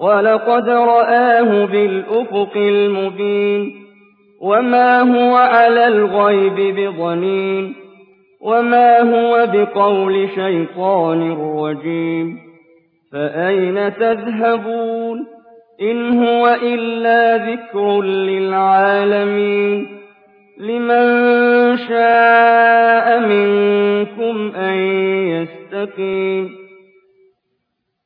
ولقد رآه بالأفق المبين وما هو على الغيب بضنين وما هو بقول شيطان رجيم فأين تذهبون إن هو إلا ذكر للعالمين لمن شاء منكم أن يستقيم